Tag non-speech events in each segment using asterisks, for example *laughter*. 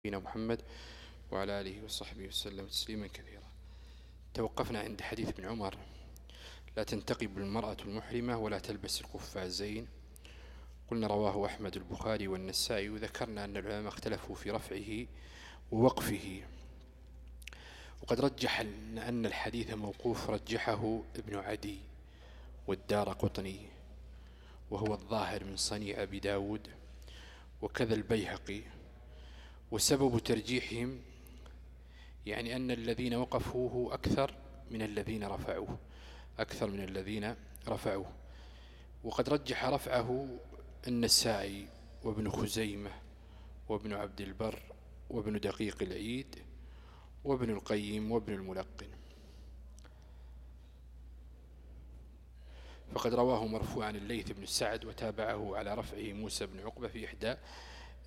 نبينا محمد وعلى آله وصحبه وسلم تسليما كثيرا. توقفنا عند حديث ابن عمر. لا تنتقب المرأة المحرمة ولا تلبس القفازين قلنا رواه أحمد البخاري والنسائي. وذكرنا أن العلماء اختلفوا في رفعه ووقفه. وقد رجح أن الحديث موقوف رجحه ابن عدي والدار قطني وهو الظاهر من صنيع أبي داود وكذا البيهقي. وسبب ترجيحهم يعني أن الذين وقفوه أكثر من الذين رفعوه أكثر من الذين رفعوه. وقد رجح رفعه النسائي وابن خزيمة وابن عبد البر وابن دقيق العيد وابن القيم وابن الملقن. فقد رواه مرفوعا الليث بن سعد وتابعه على رفعه موسى بن عقبة في إحدى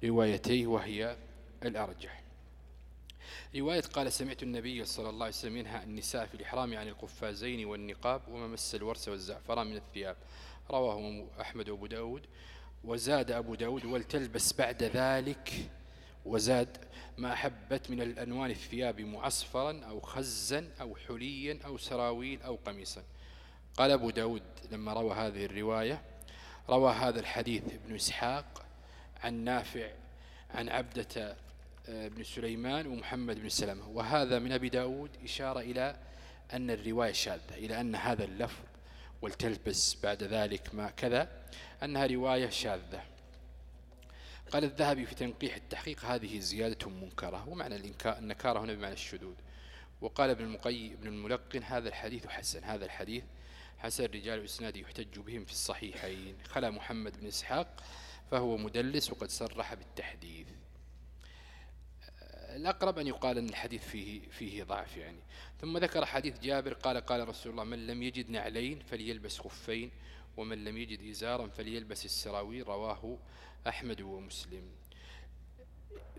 روايتيه وهي الأرجح. رواية قال سمعت النبي صلى الله عليه وسلم ينهى النساء في الإحرام عن القفازين والنقاب وما مس الورس والزعفران من الثياب. رواه أحمد وأبو داود. وزاد أبو داود ولتلبس بعد ذلك. وزاد ما أحبت من الأنوان الثياب معصفرا أو خزا أو حليا أو سراويل أو قميصا. قال أبو داود لما روى هذه الرواية روى هذا الحديث ابن إسحاق عن نافع عن عبدة بن سليمان ومحمد بن سلمة. وهذا من أبي داود إشارة إلى أن الرواية شاذة إلى أن هذا اللفظ ولتلبس بعد ذلك ما كذا أنها رواية شاذة. قال الذهبي في تنقيح التحقيق هذه زيادة منكرة ومعنى النكارة هنا بمعنى الشذوذ وقال ابن المقي ابن الملقن هذا الحديث حسن هذا الحديث حسن رجال إسناده يحتج بهم في الصحيحين. خلا محمد بن إسحاق فهو مدلس وقد صرح بالتحديث. الأقرب أن يقال أن الحديث فيه, فيه ضعف يعني. ثم ذكر حديث جابر قال قال رسول الله من لم يجد نعلين فليلبس خفين ومن لم يجد إزارا فليلبس السراويل رواه أحمد ومسلم.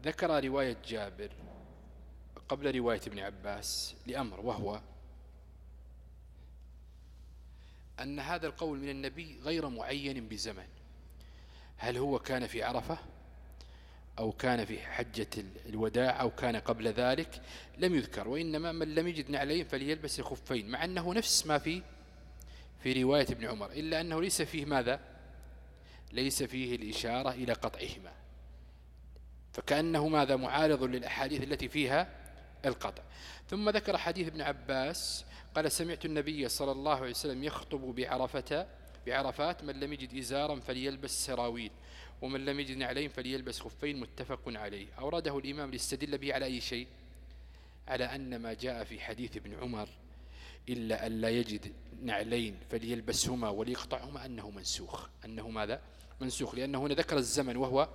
ذكر رواية جابر قبل رواية ابن عباس لأمر وهو أن هذا القول من النبي غير معين بزمن. هل هو كان في عرفة؟ أو كان في حجة الوداع أو كان قبل ذلك لم يذكر وإنما من لم يجد نعلين فليلبس الخفين مع أنه نفس ما في في رواية ابن عمر إلا أنه ليس فيه ماذا؟ ليس فيه الإشارة إلى قطعهما. فكأنه ماذا؟ معارض للأحاديث التي فيها القطع. ثم ذكر حديث ابن عباس قال سمعت النبي صلى الله عليه وسلم يخطب بعرفة بعرفات من لم يجد إزارا فليلبس سراويل. ومن لم يجد نعلين فليلبس خفين متفق عليه. أورده الإمام ليستدل به على أي شيء؟ على أن ما جاء في حديث ابن عمر إلا أن لا يجد نعلين فليلبسهما وليقطعهما أنه منسوخ. أنه ماذا؟ منسوخ لأنه هنا ذكر الزمن وهو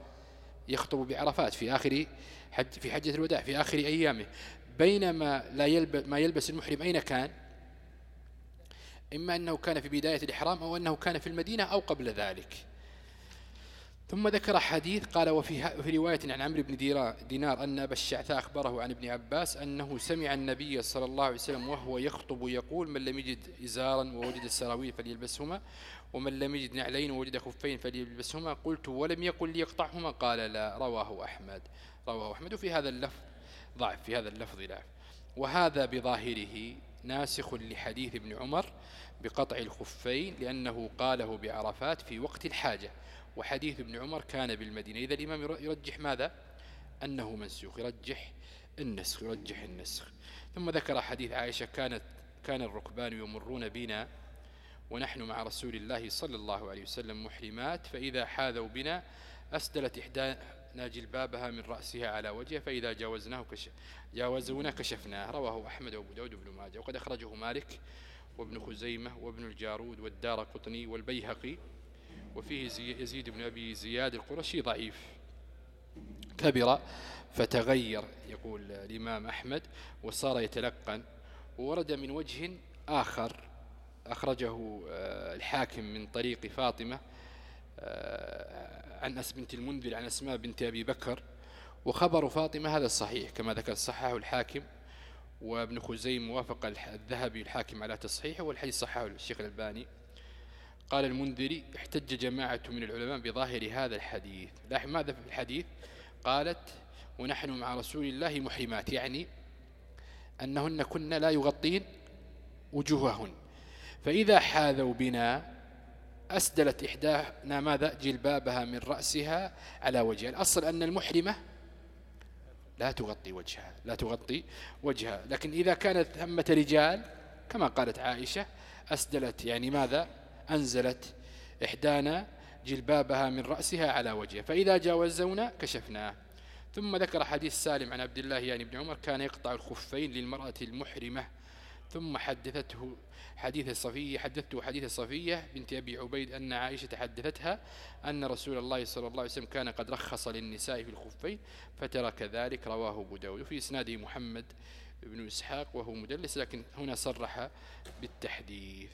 يخطب بعرفات في آخر حج في حجة الوداع في آخر أيامه. بينما لا يلبس ما يلبس المحرم أين كان؟ إما أنه كان في بداية الإحرام أو أنه كان في المدينة أو قبل ذلك. ثم ذكر حديث قال وفي في رواية عن عمرو بن دينار أن أبا الشعثاء أخبره عن ابن عباس أنه سمع النبي صلى الله عليه وسلم وهو يخطب يقول من لم يجد إزارا ووجد السراويل فليلبسهما ومن لم يجد نعلين ووجد خفين فليلبسهما قلت ولم يقل ليقطعهما قال لا رواه أحمد. رواه أحمد. وفي هذا اللفظ ضعف في هذا اللفظ ضعف. وهذا بظاهره ناسخ لحديث ابن عمر بقطع الخفين لأنه قاله بعرفات في وقت الحاجة. وحديث ابن عمر كان بالمدينة. إذا الإمام يرجح ماذا؟ أنه منسوخ. يرجح النسخ يرجح النسخ. ثم ذكر حديث عائشة كانت كان الركبان يمرون بنا ونحن مع رسول الله صلى الله عليه وسلم محرمات فإذا حاذوا بنا أسدلت إحدانا جلبابها من رأسها على وجهه فإذا جاوزناه كشف جاوزونا كشفناه. رواه أحمد وأبو داود بن ماجه. وقد أخرجه مالك وابن خزيمة وابن الجارود والدار قطني والبيهقي. وفيه يزيد بن أبي زياد القرشي ضعيف. كبر فتغير يقول الإمام أحمد وصار يتلقن وورد من وجه آخر أخرجه آه، الحاكم من طريق فاطمة آه، عن أس بنت المنذر عن أسماء بنت أبي بكر وخبر فاطمة هذا الصحيح كما ذكر صححه الحاكم وابن خزيم موافق الذهبي الحاكم على تصحيحه والحديث صححه الشيخ الألباني. قال المنذري احتج جماعة من العلماء بظاهر هذا الحديث. لاحظ ماذا في الحديث؟ قالت ونحن مع رسول الله محرمات يعني أنهن كن لا يغطين وجوههن. فإذا حاذوا بنا أسدلت إحدانا ماذا؟ جلبابها من رأسها على وجهها. الأصل أن المحرمة لا تغطي وجهها لا تغطي وجهها. لكن إذا كانت ثمة رجال كما قالت عائشة أسدلت. يعني ماذا؟ أنزلت إحدانا جلبابها من رأسها على وجهها فإذا جاوزونا كشفناه ثم ذكر حديث سالم عن عبد الله يعني ابن عمر كان يقطع الخفين للمرأة المحرمة. ثم حدثته حديث الصفية حدثته حديث الصفية بنت أبي عبيد أن عائشة حدثتها أن رسول الله صلى الله عليه وسلم كان قد رخص للنساء في الخفين فترك ذلك. رواه أبو داود وفي إسناده محمد بن إسحاق وهو مدلس لكن هنا صرح بالتحديث.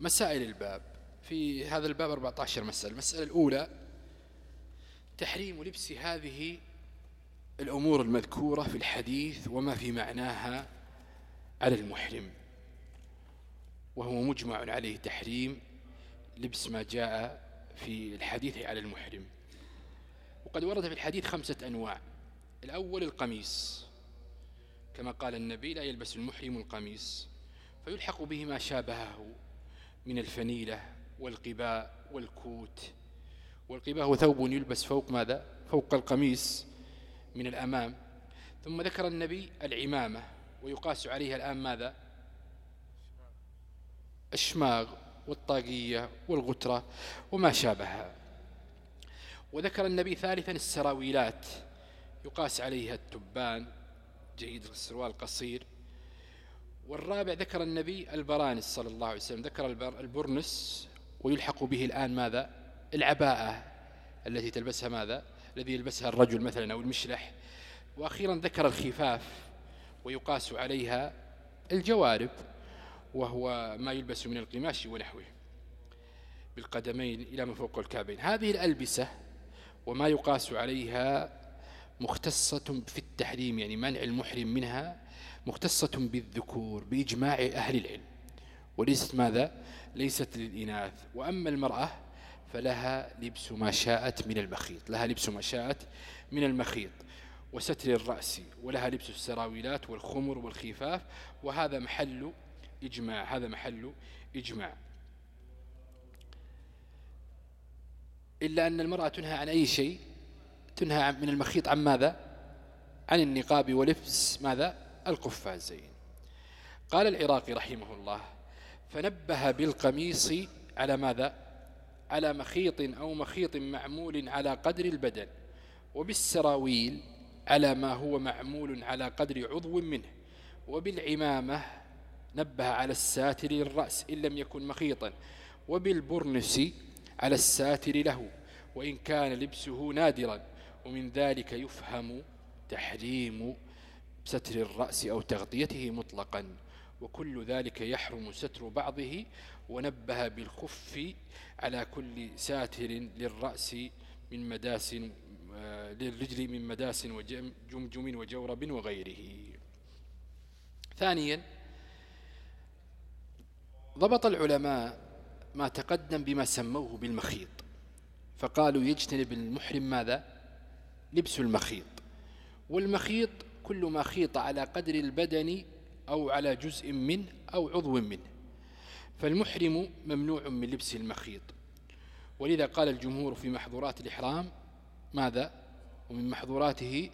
مسائل الباب. في هذا الباب 14 مسألة. المسألة الأولى تحريم لبس هذه الأمور المذكورة في الحديث وما في معناها على المحرم. وهو مجمع عليه تحريم لبس ما جاء في الحديث على المحرم. وقد ورد في الحديث خمسة أنواع. الأول القميص. كما قال النبي لا يلبس المحرم القميص. فيلحق به ما شابهه. من الفنيلة والقباء والكوت. والقباء هو ثوب يلبس فوق ماذا؟ فوق القميص من الأمام. ثم ذكر النبي العمامة ويقاس عليها الآن ماذا؟ الشماغ والطاقية والغترة وما شابهها. وذكر النبي ثالثا السراويلات يقاس عليها التبان جيد السروال القصير والرابع ذكر النبي البرانس صلى الله عليه وسلم. ذكر البرنس ويلحق به الآن ماذا؟ العباءة التي تلبسها ماذا؟ الذي يلبسها الرجل مثلا أو المشلح وأخيرا ذكر الخفاف ويقاس عليها الجوارب وهو ما يلبس من القماش ونحوه بالقدمين إلى من فوق الكعبين. هذه الألبسة وما يقاس عليها مختصة في التحريم يعني منع المحرم منها مختصة بالذكور بإجماع أهل العلم. وليست ماذا؟ ليست للإناث. وأما المرأة فلها لبس ما شاءت من المخيط. لها لبس ما شاءت من المخيط. وستر الرأس. ولها لبس السراويلات والخمر والخفاف. وهذا محل إجماع. هذا محل إجماع. إلا أن المرأة تنهى عن أي شيء. تنهى من المخيط عن ماذا؟ عن النقاب ولبس ماذا؟ القفازين قال العراقي رحمه الله فنبه بالقميص على ماذا؟ على مخيط أو مخيط معمول على قدر البدن وبالسراويل على ما هو معمول على قدر عضو منه وبالعمامة نبه على الساتر للرأس إن لم يكن مخيطا وبالبرنس على الساتر له وإن كان لبسه نادرا ومن ذلك يفهم تحريم ستر الرأس أو تغطيته مطلقا وكل ذلك يحرم ستر بعضه ونبه بالخف على كل ساتر للرأس من مداس آه، للرجل من مداس وجمجم وجورب وغيره. ثانيا ضبط العلماء ما تقدم بما سموه بالمخيط فقالوا يجتنب المحرم ماذا؟ لبس المخيط. والمخيط كل ما خيط على قدر البدن أو على جزء منه أو عضو منه فالمحرم ممنوع من لبس المخيط. ولذا قال الجمهور في محظورات الإحرام ماذا؟ ومن محظوراته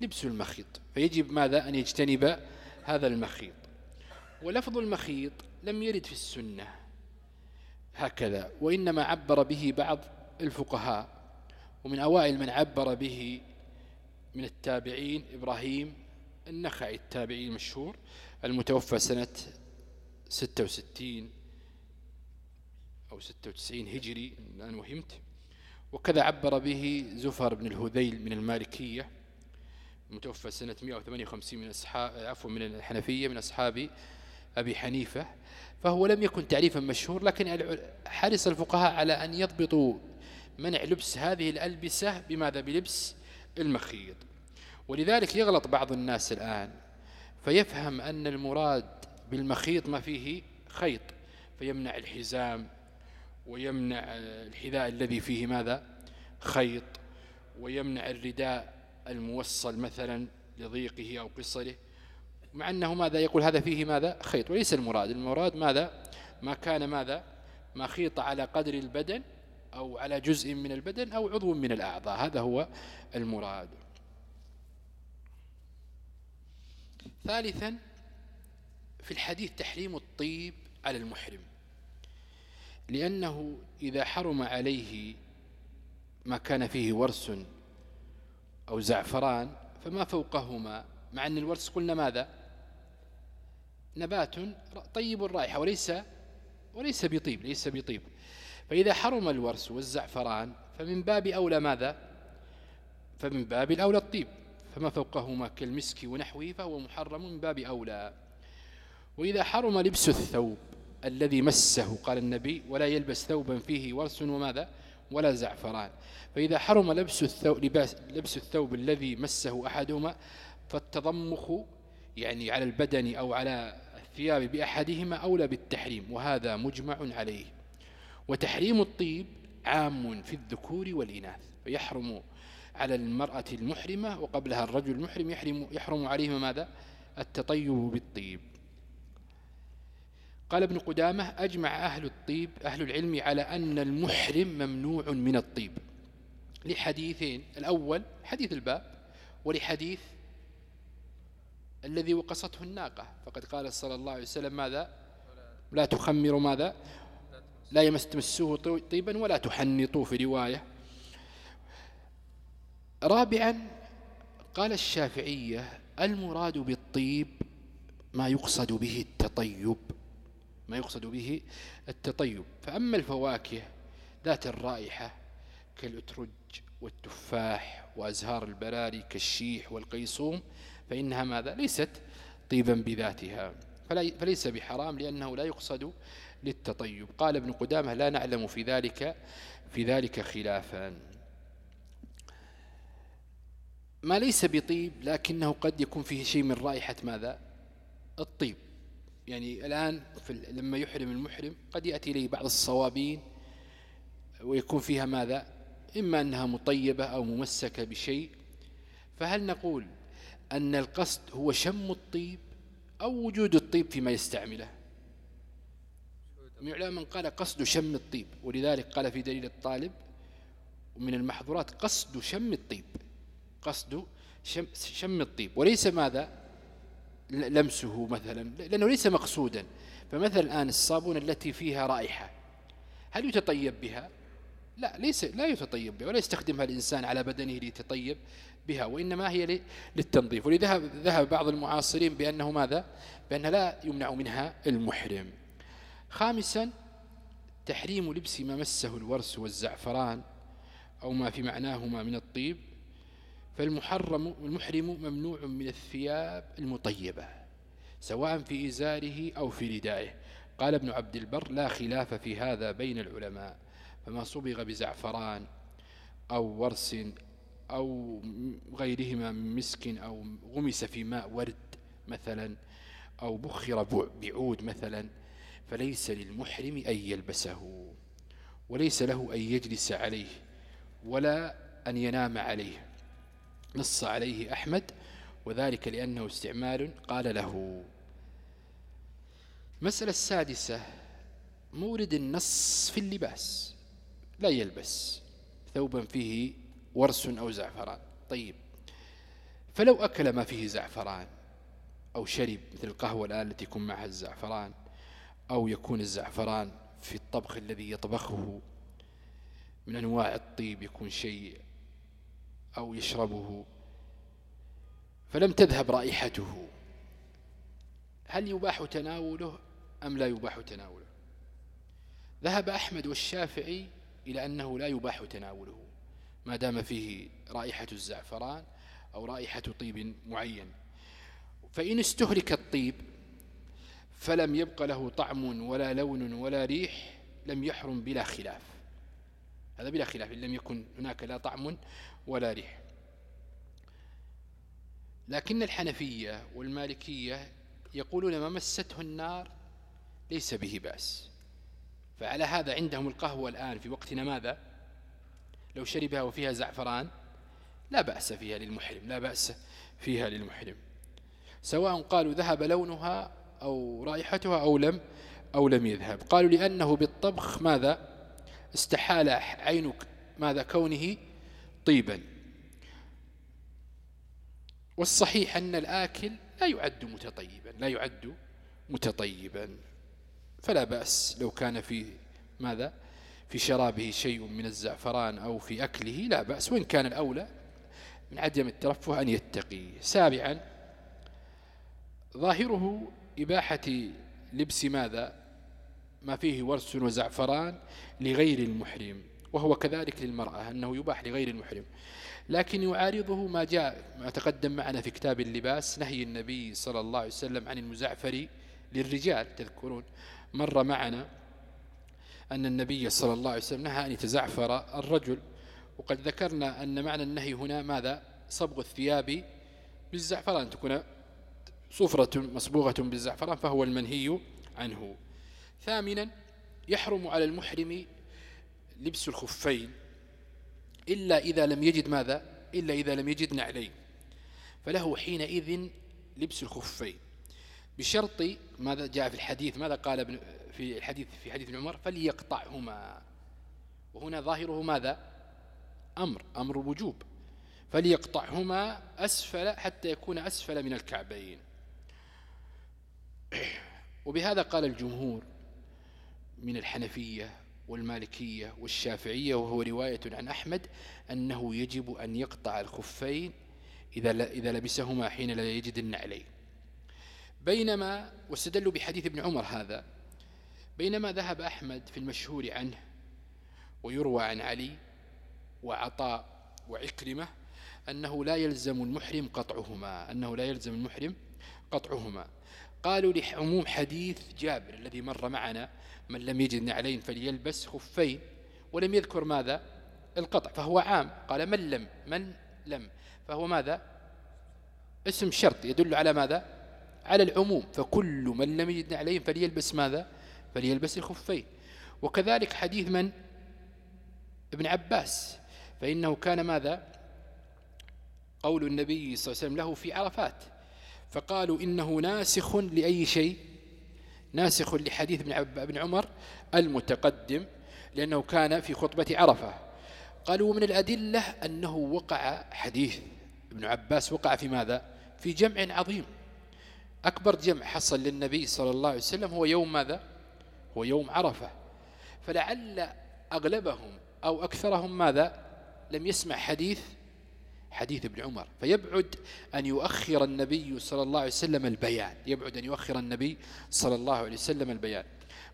لبس المخيط. فيجب ماذا؟ أن يجتنب هذا المخيط. ولفظ المخيط لم يرد في السنة. هكذا. وإنما عبر به بعض الفقهاء. ومن أوائل من عبر به من التابعين إبراهيم النخعي التابعي المشهور المتوفى سنة 66 أو 96 هجري الآن وهمت. وكذا عبر به زفر بن الهذيل من المالكية المتوفى سنة 158 من أصحاب عفوا من الحنفية من أصحاب أبي حنيفة. فهو لم يكن تعريفا مشهور لكن حرص الفقهاء على أن يضبطوا منع لبس هذه الألبسة بماذا؟ بلبس المخيط. ولذلك يغلط بعض الناس الآن فيفهم أن المراد بالمخيط ما فيه خيط فيمنع الحزام ويمنع الحذاء الذي فيه ماذا؟ خيط ويمنع الرداء الموصل مثلا لضيقه أو قصره مع أنه ماذا؟ يقول هذا فيه ماذا؟ خيط. وليس المراد. المراد ماذا؟ ما كان ماذا؟ ما خيط على قدر البدن أو على جزء من البدن أو عضو من الأعضاء. هذا هو المراد. ثالثا في الحديث تحريم الطيب على المحرم. لأنه إذا حرم عليه ما كان فيه ورس أو زعفران فما فوقهما مع أن الورس قلنا ماذا؟ نبات طيب الرائحة وليس وليس بطيب ليس بطيب. فإذا حرم الورس والزعفران فمن باب أولى ماذا؟ فمن باب الأولى الطيب فما فوقهما كالمسك ونحوه فهو محرم من باب أولى. وإذا حرم لبس الثوب الذي مسه قال النبي ولا يلبس ثوبا فيه ورس وماذا؟ ولا زعفران. فإذا حرم لبس الثوب, لباس لبس الثوب الذي مسه أحدهما فالتضمخ يعني على البدن أو على الثياب بأحدهما أولى بالتحريم وهذا مجمع عليه. وتحريم الطيب عام في الذكور والإناث فيحرم على المرأة المحرمة وقبلها الرجل المحرم يحرم, يحرم عليهما ماذا؟ التطيب بالطيب. قال ابن قدامة أجمع أهل الطيب أهل العلم على أن المحرم ممنوع من الطيب. لحديثين الأول حديث الباب ولحديث الذي وقصته الناقة. فقد قال صلى الله عليه وسلم ماذا؟ لا تخمروا ماذا؟ لا يمس تمسوه طيبا ولا تحنطوا في رواية. رابعا قال الشافعية المراد بالطيب ما يقصد به التطيب. ما يقصد به التطيب. فأما الفواكه ذات الرائحة كالأترج والتفاح وأزهار البراري كالشيح والقيصوم فإنها ماذا؟ ليست طيبا بذاتها. فليس بحرام لأنه لا يقصد للتطيب. قال ابن قدامة لا نعلم في ذلك في ذلك خلافا. ما ليس بطيب لكنه قد يكون فيه شيء من رائحة ماذا؟ الطيب. يعني الآن لما يحرم المحرم قد يأتي إليه بعض الصوابين ويكون فيها ماذا؟ إما أنها مطيبة أو ممسكة بشيء. فهل نقول أن القصد هو شم الطيب أو وجود الطيب فيما يستعمله؟ من من قال قصد شم الطيب ولذلك قال في دليل الطالب ومن المحظورات قصد شم الطيب قصد شم, شم الطيب. وليس ماذا؟ لمسه مثلا لأنه ليس مقصودا. فمثلا الآن الصابون التي فيها رائحة هل يتطيب بها؟ لا ليس لا يتطيب بها ولا يستخدمها الإنسان على بدنه ليتطيب بها وإنما هي للتنظيف. ولذهب ذهب بعض المعاصرين بأنه ماذا؟ بأنها لا يمنع منها المحرم. خامسا تحريم لبس ما مسه الورس والزعفران أو ما في معناهما من الطيب فالمحرم المحرم ممنوع من الثياب المطيبة سواء في إزاره أو في ردائه. قال ابن عبد البر لا خلاف في هذا بين العلماء فما صبغ بزعفران أو ورس أو غيرهما من مسك أو غمس في ماء ورد مثلا أو بخر بعود مثلا فليس للمحرم أن يلبسه وليس له أن يجلس عليه ولا أن ينام عليه. نص عليه أحمد وذلك لأنه استعمال قال له. مسألة السادسة مورد النص في اللباس لا يلبس ثوبا فيه ورس أو زعفران. طيب فلو أكل ما فيه زعفران أو شرب مثل القهوة الآن التي يكون معها الزعفران أو يكون الزعفران في الطبخ الذي يطبخه من أنواع الطيب يكون شيء أو يشربه فلم تذهب رائحته. هل يباح تناوله أم لا يباح تناوله؟ ذهب أحمد والشافعي إلى أنه لا يباح تناوله ما دام فيه رائحة الزعفران أو رائحة طيب معين. فإن استهلك الطيب فلم يبق له طعم ولا لون ولا ريح لم يحرم بلا خلاف. هذا بلا خلاف إن لم يكن هناك لا طعم ولا ريح. لكن الحنفية والمالكية يقولون ما مسته النار ليس به بأس. فعلى هذا عندهم القهوة الآن في وقتنا ماذا؟ لو شربها وفيها زعفران لا بأس فيها للمحرم لا بأس فيها للمحرم. سواء قالوا ذهب لونها أو رائحتها أو لم أو لم يذهب. قالوا لأنه بالطبخ ماذا؟ استحال عين ماذا كونه طيبا. والصحيح أن الآكل لا يعد متطيبا لا يعد متطيبا. فلا بأس لو كان في ماذا؟ في شرابه شيء من الزعفران أو في أكله لا بأس. وإن كان الأولى من عدم الترفه أن يتقي. سابعا ظاهره إباحة لبس ماذا؟ ما فيه ورس وزعفران لغير المحرم وهو كذلك للمرأة أنه يباح لغير المحرم. لكن يعارضه ما جاء ما تقدم معنا في كتاب اللباس نهي النبي صلى الله عليه وسلم عن المزعفر للرجال تذكرون. مر معنا أن النبي صلى الله عليه وسلم نهى أن يتزعفر الرجل. وقد ذكرنا أن معنى النهي هنا ماذا؟ صبغ الثياب بالزعفران تكون صفرة مصبوغة بالزعفران فهو المنهي عنه. ثامنا يحرم على المحرم لبس الخفين إلا إذا لم يجد ماذا؟ إلا إذا لم يجد نعلين. فله حينئذ لبس الخفين. بشرط ماذا؟ جاء في الحديث ماذا قال ابن في الحديث في حديث ابن عمر؟ فليقطعهما. وهنا ظاهره ماذا؟ أمر أمر وجوب. فليقطعهما أسفل حتى يكون أسفل من الكعبين. وبهذا قال الجمهور من الحنفية والمالكية والشافعية وهو رواية عن أحمد أنه يجب أن يقطع الخفين إذا إذا لبسهما حين لا يجد النعلين. بينما واستدلوا بحديث ابن عمر هذا بينما ذهب أحمد في المشهور عنه ويروى عن علي وعطاء وعكرمة أنه لا يلزم المحرم قطعهما أنه لا يلزم المحرم قطعهما. قالوا لعموم حديث جابر الذي مر معنا من لم يجد نعلين فليلبس خفين ولم يذكر ماذا؟ القطع فهو عام. قال من لم من لم فهو ماذا؟ اسم شرط يدل على ماذا؟ على العموم. فكل من لم يجد نعلين فليلبس ماذا؟ فليلبس الخفين. وكذلك حديث من؟ ابن عباس. فإنه كان ماذا؟ قول النبي صلى الله عليه وسلم له في عرفات. فقالوا إنه ناسخ لأي شيء؟ ناسخ لحديث ابن عمر المتقدم لأنه كان في خطبة عرفة. قالوا من الأدلة أنه وقع حديث ابن عباس وقع في ماذا؟ في جمع عظيم. أكبر جمع حصل للنبي صلى الله عليه وسلم هو يوم ماذا؟ هو يوم عرفة. فلعل أغلبهم أو أكثرهم ماذا؟ لم يسمع حديث حديث ابن عمر. فيبعد أن يؤخر النبي صلى الله عليه وسلم البيان. يبعد أن يؤخر النبي صلى الله عليه وسلم البيان.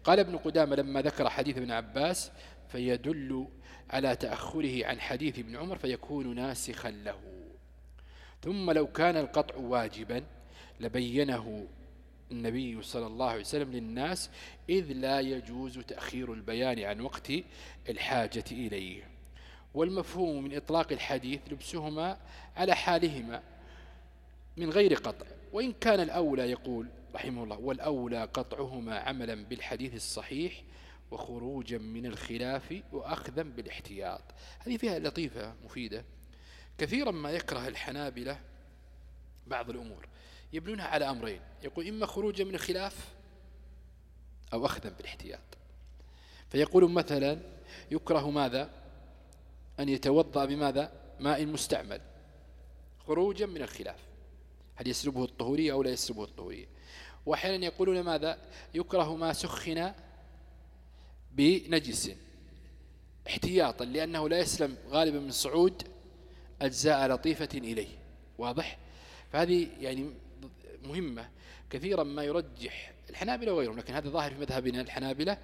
قال ابن قدامة لما ذكر حديث ابن عباس فيدل على تأخره عن حديث ابن عمر فيكون ناسخا له. ثم لو كان القطع واجبا لبينه النبي صلى الله عليه وسلم للناس إذ لا يجوز تأخير البيان عن وقت الحاجة إليه. والمفهوم من إطلاق الحديث لبسهما على حالهما من غير قطع. وإن كان الأولى يقول رحمه الله والأولى قطعهما عملا بالحديث الصحيح وخروجا من الخلاف وأخذا بالاحتياط. هذه فيها لطيفة مفيدة. كثيرا ما يكره الحنابلة بعض الأمور. يبنونها على أمرين. يقول إما خروجا من الخلاف أو أخذا بالاحتياط. فيقول مثلا يكره ماذا؟ أن يتوضأ بماذا؟ ماء مستعمل. خروجا من الخلاف. هل يسلبه الطهورية أو لا يسلبه الطهورية وأحيانا يقولون ماذا؟ يكره ما سخن بنجس. احتياطا لأنه لا يسلم غالبا من صعود أجزاء لطيفة إليه. واضح؟ فهذه يعني مهمة. كثيرا ما يرجح الحنابلة وغيرهم لكن هذا ظاهر في مذهبنا الحنابلة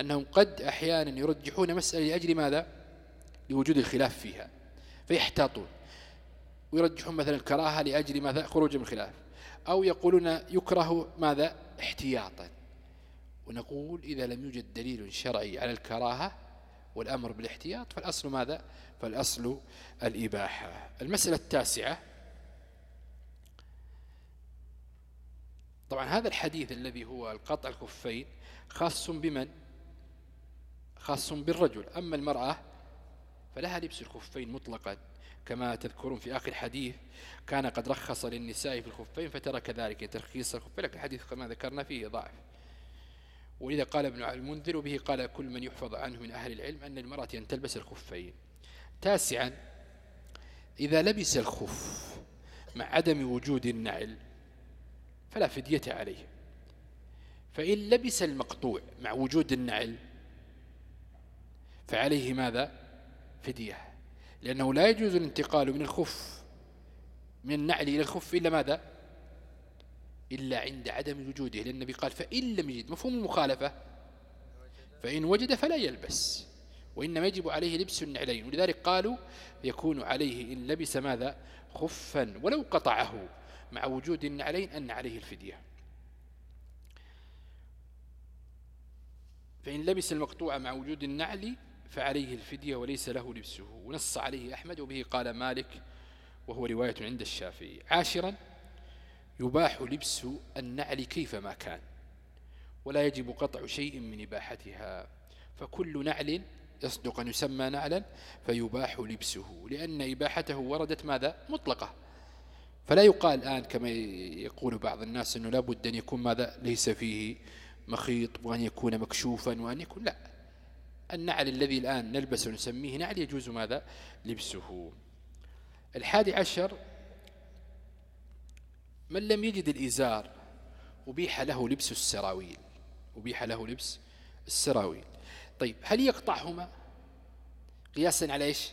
أنهم قد أحيانا يرجحون مسألة لأجل ماذا؟ لوجود الخلاف فيها فيحتاطون. ويرجحون مثلا الكراهة لأجل ماذا؟ خروج من الخلاف. أو يقولون يكره ماذا؟ احتياطا. ونقول إذا لم يوجد دليل شرعي على الكراهة والأمر بالاحتياط فالأصل ماذا؟ فالأصل الإباحة. المسألة التاسعة. طبعا هذا الحديث الذي هو القطع الكفين خاص بمن؟ خاص بالرجل. أما المرأة فلها لبس الخفين مطلقا كما تذكرون في آخر حديث كان قد رخص للنساء في الخفين فترك ذلك ترخيص الخفين لكن الحديث كما ذكرنا فيه ضعف. ولذا قال ابن المنذر وبه قال كل من يحفظ عنه من أهل العلم أن المرأة أن تلبس الخفين. تاسعا إذا لبس الخف مع عدم وجود النعل فلا فدية عليه. فإن لبس المقطوع مع وجود النعل فعليه ماذا؟ فدية. لأنه لا يجوز الانتقال من الخف من النعل إلى الخف إلا ماذا؟ إلا عند عدم وجوده. لأن النبي قال فإن لم يجد مفهوم المخالفة؟ فإن وجد فلا يلبس وإنما يجب عليه لبس النعلين. ولذلك قالوا يكون عليه إن لبس ماذا؟ خفا ولو قطعه مع وجود النعلين أن عليه الفدية. فإن لبس المقطوع مع وجود النعل فعليه الفدية وليس له لبسه. ونص عليه أحمد وبه قال مالك وهو رواية عند الشافعي. عاشرا يباح لبس النعل كيفما كان ولا يجب قطع شيء من إباحتها. فكل نعل يصدق أن يسمى نعلا فيباح لبسه. لأن إباحته وردت ماذا؟ مطلقة. فلا يقال الآن كما يقول بعض الناس أنه لابد أن يكون ماذا؟ ليس فيه مخيط وأن يكون مكشوفا وأن يكون لا. النعل الذي الآن نلبسه ونسميه نعل يجوز ماذا؟ لبسه. الحادي عشر من لم يجد الإزار أبيح له لبس السراويل. أبيح له لبس السراويل. طيب هل يقطعهما؟ قياسا على إيش؟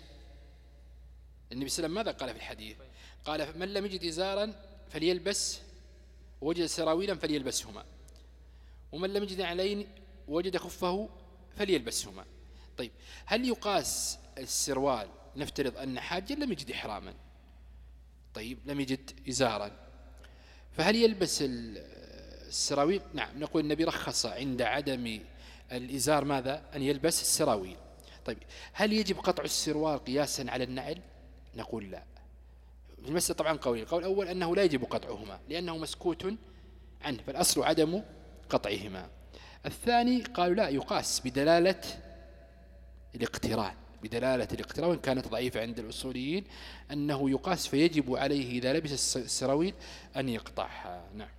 النبي صلى الله عليه وسلم ماذا قال في الحديث؟ قال من لم يجد إزارا فليلبس وجد سراويلا فليلبسهما. ومن لم يجد علين وجد خفه فليلبسهما. طيب هل يقاس السروال نفترض أن حاجا لم يجد إحراما؟ طيب لم يجد إزارا. فهل يلبس السراويل؟ نعم نقول النبي رخص عند عدم الإزار ماذا؟ أن يلبس السراويل. طيب هل يجب قطع السروال قياسا على النعل؟ نقول لا. المسألة طبعا قولي القول الأول أنه لا يجب قطعهما لأنه مسكوت عنه فالأصل عدم قطعهما. الثاني قالوا لا يقاس بدلالة الاقتران بدلالة الاقتران وإن كانت ضعيفة عند الأصوليين أنه يقاس فيجب عليه إذا لبس السراويل أن يقطعها. نعم.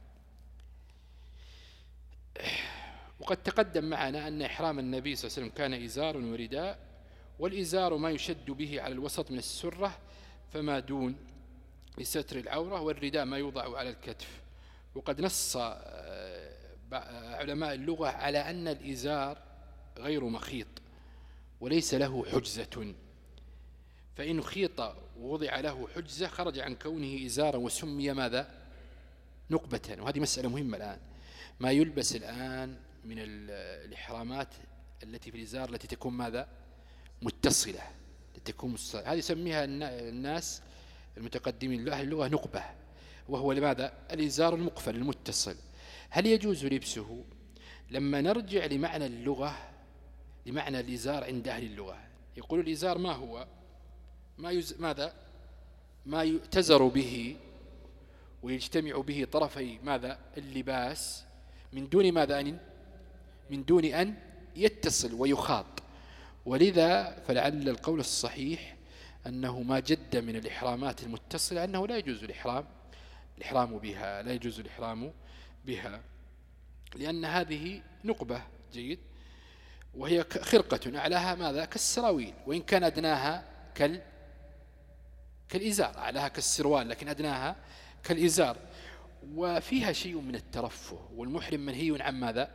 وقد تقدم معنا أن إحرام النبي صلى الله عليه وسلم كان إزار ورداء والإزار ما يشد به على الوسط من السرة فما دون لستر العورة والرداء ما يوضع على الكتف. وقد نص آه، علماء اللغة على أن الإزار غير مخيط وليس له حجزة. فإن خيط ووضع له حجزة خرج عن كونه إزارا وسمي ماذا؟ نقبة. وهذه مسألة مهمة الآن. ما يلبس الآن من الإحرامات التي في الإزار التي تكون ماذا؟ متصلة. تكون هذه يسميها الناس المتقدمين أهل اللغة نقبة. وهو لماذا؟ الإزار المقفل المتصل. هل يجوز لبسه؟ لما نرجع لمعنى اللغة لمعنى الإزار عند أهل اللغة. يقول الإزار ما هو؟ ما يز... ماذا؟ ما يتزر به ويجتمع به طرفي ماذا؟ اللباس. من دون ماذا أن من دون أن يتصل ويخاط. ولذا فلعل القول الصحيح أنه ما جد من الإحرامات المتصلة أنه لا يجوز الإحرام الإحرام بها لا يجوز الإحرام بها. لأن هذه نقبة جيد. وهي خرقة أعلاها ماذا؟ كالسراويل. وإن كان أدناها كال كالإزار. أعلاها كالسروال لكن أدناها كالإزار. وفيها شيء من الترفه. والمحرم منهي عن ماذا؟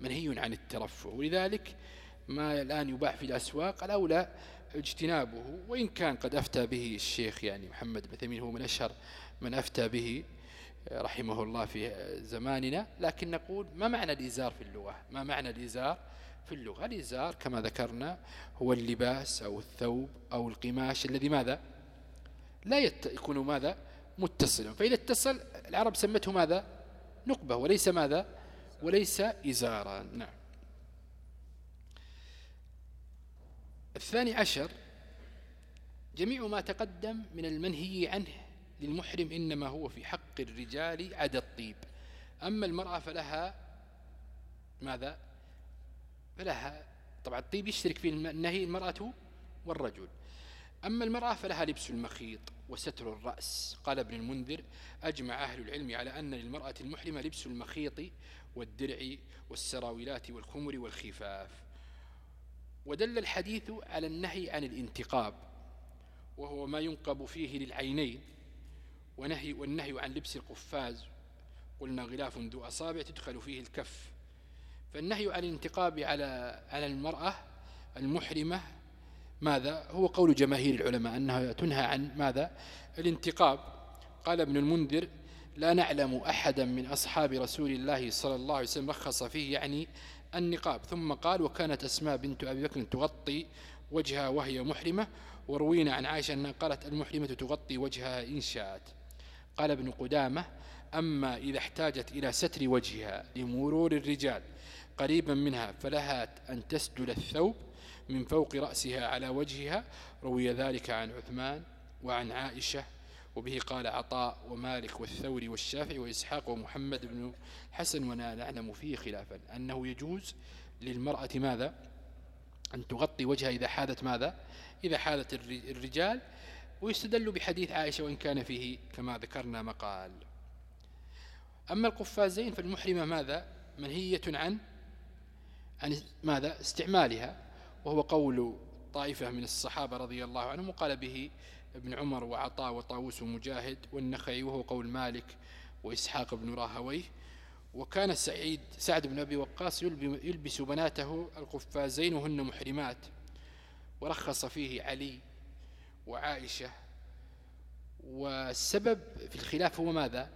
منهي عن الترفه. ولذلك ما الآن يباع في الأسواق الأولى اجتنابه. وإن كان قد أفتى به الشيخ يعني محمد بن ثمين هو من أشهر من أفتى به رحمه الله في زماننا لكن نقول ما معنى الإزار في اللغة؟ ما معنى الإزار في اللغة؟ الإزار كما ذكرنا هو اللباس أو الثوب أو القماش الذي ماذا؟ لا يكون ماذا؟ متصلا. فإذا اتصل العرب سمته ماذا؟ نقبة وليس ماذا؟ وليس إزارا. نعم. الثاني عشر جميع ما تقدم من المنهي عنه للمحرم إنما هو في حق الرجال عدا الطيب. أما المرأة فلها ماذا؟ فلها طبعا الطيب يشترك في النهي المرأة والرجل. أما المرأة فلها لبس المخيط وستر الرأس. قال ابن المنذر أجمع أهل العلم على أن للمرأة المحرمة لبس المخيط والدرع والسراويلات والخمر والخفاف. ودل الحديث على النهي عن الانتقاب وهو ما ينقب فيه للعينين. ونهي والنهي عن لبس القفاز. قلنا غلاف ذو أصابع تدخل فيه الكف. فالنهي عن الانتقاب على على المرأة المحرمة ماذا؟ هو قول جماهير العلماء أنها تنهى عن ماذا؟ الانتقاب. قال ابن المنذر لا نعلم أحدا من أصحاب رسول الله صلى الله عليه وسلم رخص فيه يعني النقاب. ثم قال وكانت أسماء بنت أبي بكر تغطي وجهها وهي محرمة. وروينا عن عائشة أنها قالت المحرمة تغطي وجهها إن شاءت. قال ابن قدامة أما إذا احتاجت إلى ستر وجهها لمرور الرجال قريبا منها فلها أن تسدل الثوب من فوق رأسها على وجهها. روي ذلك عن عثمان وعن عائشة وبه قال عطاء ومالك والثوري والشافعي وإسحاق ومحمد بن حسن ونا نعلم فيه خلافا. أنه يجوز للمرأة ماذا؟ أن تغطي وجهها إذا حادت ماذا؟ إذا حادت الرجال ويستدل بحديث عائشة وإن كان فيه كما ذكرنا مقال. أما القفازين فالمحرمة ماذا؟ منهية عن عن ماذا؟ استعمالها وهو قول طائفة من الصحابة رضي الله عنهم وقال به ابن عمر وعطاء وطاووس ومجاهد والنخعي وهو قول مالك وإسحاق بن راهويه. وكان سعيد سعد بن أبي وقاص يلبس بناته القفازين وهن محرمات. ورخص فيه علي وعائشة والسبب في الخلاف هو ماذا؟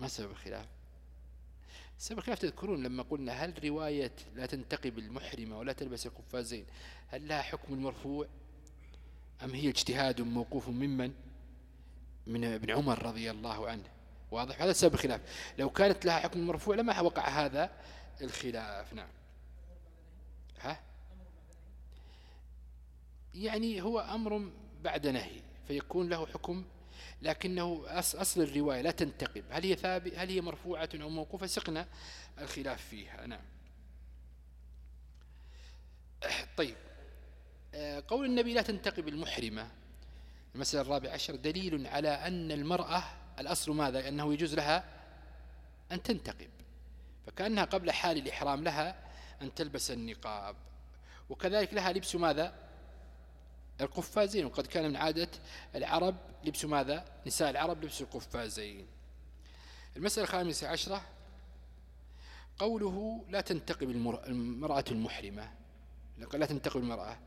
ما سبب الخلاف؟ سبب الخلاف تذكرون لما قلنا هل رواية لا تنتقب المحرمة ولا تلبس القفازين هل لها حكم المرفوع؟ أم هي اجتهاد موقوف ممن؟ من ابن عمر رضي الله عنه. واضح؟ هذا سبب الخلاف. لو كانت لها حكم مرفوع لما وقع هذا الخلاف. نعم. ها؟ يعني هو أمر بعد نهي فيكون له حكم لكنه أصل الرواية لا تنتقب هل هي ثابت هل هي مرفوعة أو موقوفة؟ سقنا الخلاف فيها. نعم. *clears throat* طيب. آه، قول النبي لا تنتقب المحرمة. المسألة الرابعة عشر دليل على أن المرأة الأصل ماذا؟ أنه يجوز لها أن تنتقب فكأنها قبل حال الإحرام لها أن تلبس النقاب. وكذلك لها لبس ماذا؟ القفازين وقد كان من عادة العرب لبس ماذا؟ نساء العرب لبس القفازين. المسألة الخامسة عشرة قوله لا تنتقب المرأة المحرمة. لا تنتقب المرأة.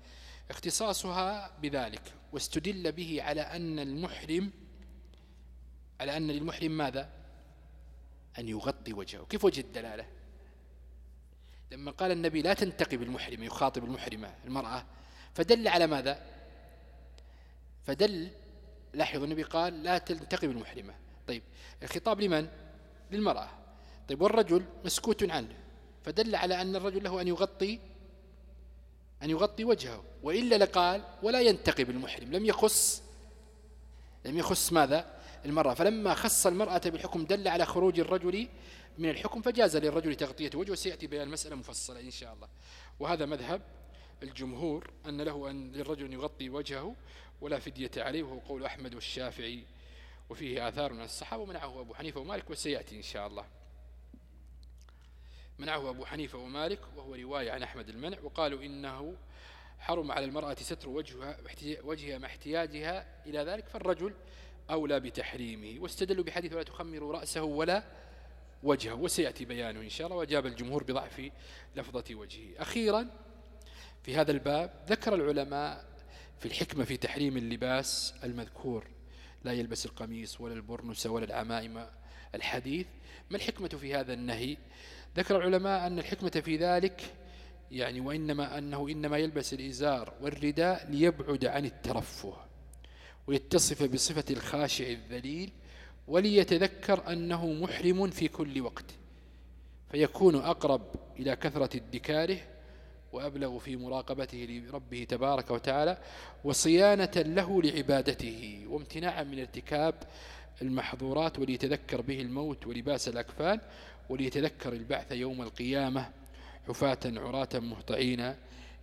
اختصاصها بذلك واستدل به على أن المحرم على أن للمحرم ماذا؟ أن يغطي وجهه. كيف وجه الدلالة؟ لما قال النبي لا تنتقب المحرمة يخاطب المحرمة المرأة فدل على ماذا؟ فدل لاحظوا النبي قال لا تنتقب المحرمة طيب الخطاب لمن؟ للمرأة. طيب والرجل مسكوت عنه. فدل على أن الرجل له أن يغطي أن يغطي وجهه. وإلا لقال ولا ينتقب المحرم لم يخص لم يخص ماذا؟ المرأة. فلما خص المرأة بالحكم دل على خروج الرجل من الحكم فجاز للرجل تغطية وجهه. وسيأتي بيان المسألة مفصلة إن شاء الله. وهذا مذهب الجمهور أن له أن للرجل يغطي وجهه ولا فدية عليه وهو قول أحمد والشافعي. وفيه آثار من الصحابة ومنعه أبو حنيفة ومالك وسيأتي إن شاء الله. منعه أبو حنيفة ومالك وهو رواية عن أحمد المنع وقالوا إنه حرم على المرأة ستر وجهها, وجهها مع احتياجها. إلى ذلك فالرجل أولى بتحريمه واستدلوا بحديث ولا تخمروا رأسه ولا وجهه. وسيأتي بيانه إن شاء الله وجاب الجمهور بضعف لفظة وجهه. أخيرا في هذا الباب ذكر العلماء في الحكمة في تحريم اللباس المذكور لا يلبس القميص ولا البرنس ولا العمائم الحديث. ما الحكمة في هذا النهي؟ ذكر العلماء أن الحكمة في ذلك يعني وإنما أنه إنما يلبس الإزار والرداء ليبعد عن الترفه ويتصف بصفة الخاشع الذليل وليتذكر أنه محرم في كل وقت فيكون أقرب إلى كثرة الدكاره وأبلغ في مراقبته لربه تبارك وتعالى وصيانة له لعبادته وامتناعا من ارتكاب المحظورات وليتذكر به الموت ولباس الأكفان وليتذكر البعث يوم القيامة حفاة عراة مهطعين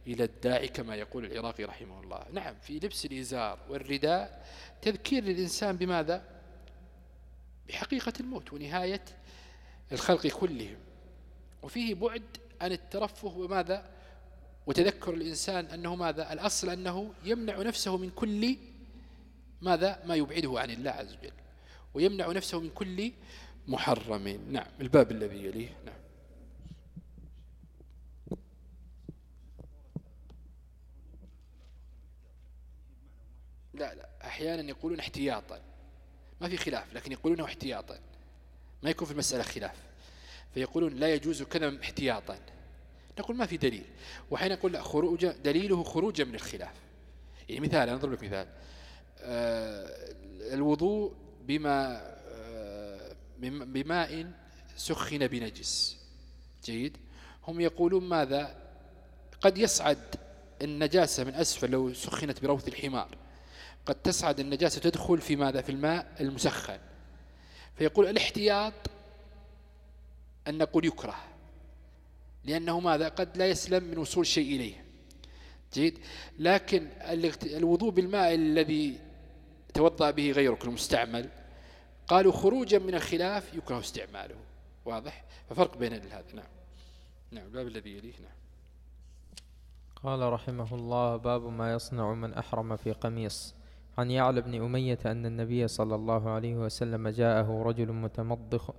إلى الداعي كما يقول العراقي رحمه الله. نعم في لبس الإزار والرداء تذكير للإنسان بماذا؟ بحقيقة الموت ونهاية الخلق كلهم. وفيه بعد عن الترفه وماذا؟ وتذكر الإنسان أنه ماذا؟ الأصل أنه يمنع نفسه من كل ماذا؟ ما يبعده عن الله عز وجل. ويمنع نفسه من كل محرم. نعم الباب الذي يليه. نعم. لا لا. أحيانا يقولون احتياطا. ما في خلاف لكن يقولونه احتياطا. ما يكون في المسألة خلاف. فيقولون لا يجوز كذا احتياطا. نقول ما في دليل. وحين نقول لا خروج دليله خروجا من الخلاف. يعني مثال أنا أضرب لك مثال. آه، الوضوء بما آه، بماء سخن بنجس. جيد؟ هم يقولون ماذا؟ قد يصعد النجاسة من أسفل لو سخنت بروث الحمار. قد تصعد النجاسة تدخل في ماذا؟ في الماء المسخن. فيقول الاحتياط أن نقول يكره. لأنه ماذا؟ قد لا يسلم من وصول شيء إليه. جيد؟ لكن الوضوء بالماء الذي توضأ به غيرك المستعمل قالوا خروجا من الخلاف يكره استعماله. واضح؟ ففرق بين هذا. نعم. نعم الباب الذي يليه. نعم. قال رحمه الله باب ما يصنع من أحرم في قميص. عن يعلى بن أمية أن النبي صلى الله عليه وسلم جاءه رجل متمضخ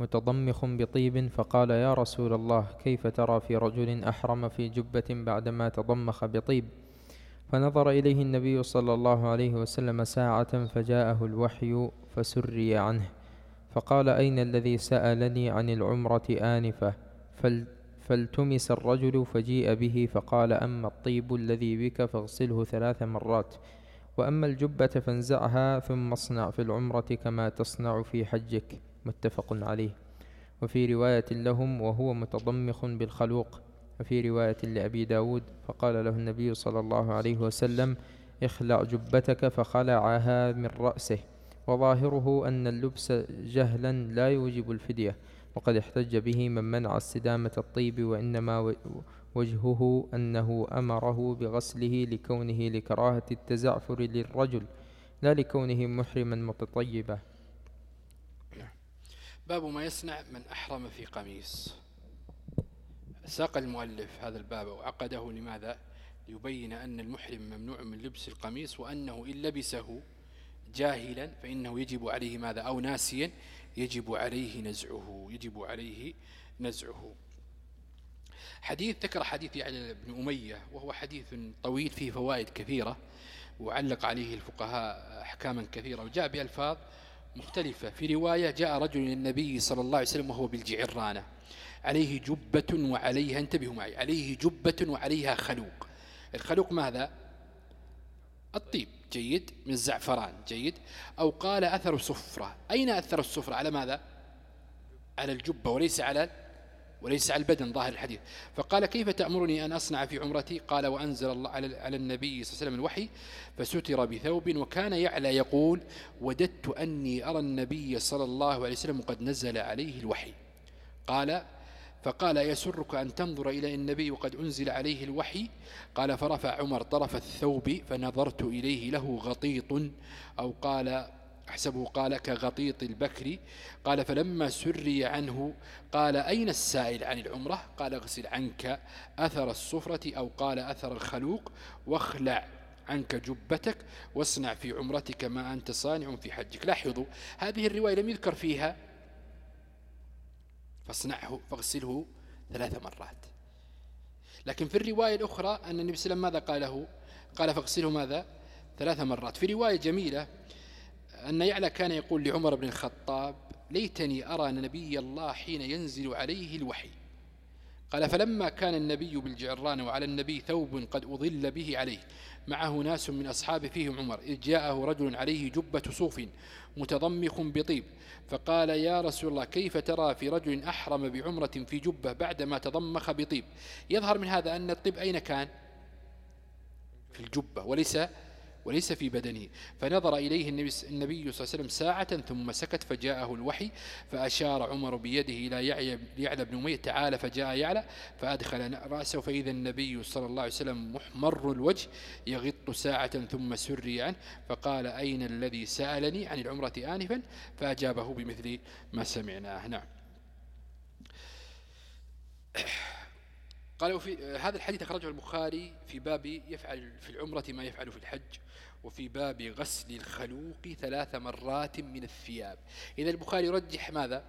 متضمخ بطيب فقال يا رسول الله كيف ترى في رجل أحرم في جبة بعدما تضمخ بطيب؟ فنظر إليه النبي صلى الله عليه وسلم ساعة فجاءه الوحي فسري عنه فقال أين الذي سألني عن العمرة آنفة؟ فل فالتمس الرجل فجيء به فقال أما الطيب الذي بك فاغسله ثلاث مرات وأما الجبة فانزعها ثم اصنع في العمرة كما تصنع في حجك. متفق عليه. وفي رواية لهم وهو متضمخ بالخلوق. وفي رواية لأبي داود فقال له النبي صلى الله عليه وسلم اخلع جبتك فخلعها من رأسه. وظاهره أن اللبس جهلا لا يوجب الفدية وقد احتج به من منع استدامة الطيب وإنما وجهه أنه أمره بغسله لكونه لكراهة التزعفر للرجل لا لكونه محرما متطيبا. باب ما يصنع من أحرم في قميص. ساق المؤلف هذا الباب وعقده لماذا؟ ليبين أن المحرم ممنوع من لبس القميص وأنه إن لبسه جاهلا فإنه يجب عليه ماذا؟ أو ناسيا يجب عليه نزعه يجب عليه نزعه. حديث ذكر حديث يعني بن أمية وهو حديث طويل فيه فوائد كثيرة وعلق عليه الفقهاء أحكاما كثيرة وجاء بألفاظ مختلفة. في رواية جاء رجل للنبي صلى الله عليه وسلم وهو بالجعرانة. عليه جبة وعليها انتبهوا معي عليه جبة وعليها خلوق. الخلوق ماذا؟ الطيب جيد من الزعفران جيد. أو قال أثر صفرة أين أثر الصفرة؟ على ماذا؟ على الجبة وليس على وليس على البدن ظاهر الحديث. فقال كيف تأمرني أن أصنع في عمرتي؟ قال وأنزل الله على, النبي صلى الله عليه وسلم الوحي فستر بثوب وكان يعلى يقول وددت أني أرى النبي صلى الله عليه وسلم قد نزل عليه الوحي. قال فقال يسرك أن تنظر إلى النبي وقد أنزل عليه الوحي؟ قال فرفع عمر طرف الثوب فنظرت إليه له غطيط. أو قال أحسبه قال كغطيط البكر. قال فلما سري عنه قال أين السائل عن العمرة؟ قال اغسل عنك أثر الصفرة أو قال أثر الخلوق. واخلع عنك جبتك واصنع في عمرتك ما أنت صانع في حجك. لاحظوا هذه الرواية لم يذكر فيها. فاصنعه فاغسله ثلاث مرات. لكن في الرواية الأخرى أن النبي صلى الله عليه وسلم ماذا قاله؟ قال فاغسله ماذا؟ ثلاث مرات. في رواية جميلة أن يعلى كان يقول لعمر بن الخطاب ليتني أرى نبي الله حين ينزل عليه الوحي. قال فلما كان النبي بالجعران وعلى النبي ثوب قد أضل به عليه معه ناس من أصحابه فيهم عمر إذ جاءه رجل عليه جبة صوف متضمخ بطيب فقال يا رسول الله كيف ترى في رجل أحرم بعمرة في جبة بعدما تضمخ بطيب؟ يظهر من هذا أن الطيب أين كان؟ في الجبة وليس وليس في بدنه. فنظر إليه النبي صلى الله عليه وسلم ساعة ثم سكت فجاءه الوحي فأشار عمر بيده إلى يعلى بن أمية تعالى فجاء يعلى فأدخل رأسه فإذا النبي صلى الله عليه وسلم محمر الوجه يغط ساعة ثم سري عنه فقال أين الذي سألني عن العمرة آنفا؟ فأجابه بمثل ما سمعناه نعم. قالوا في هذا الحديث أخرجه البخاري في باب يفعل في العمرة ما يفعل في الحج. وفي باب غسل الخلوق ثلاث مرات من الثياب. إذا البخاري يرجح ماذا؟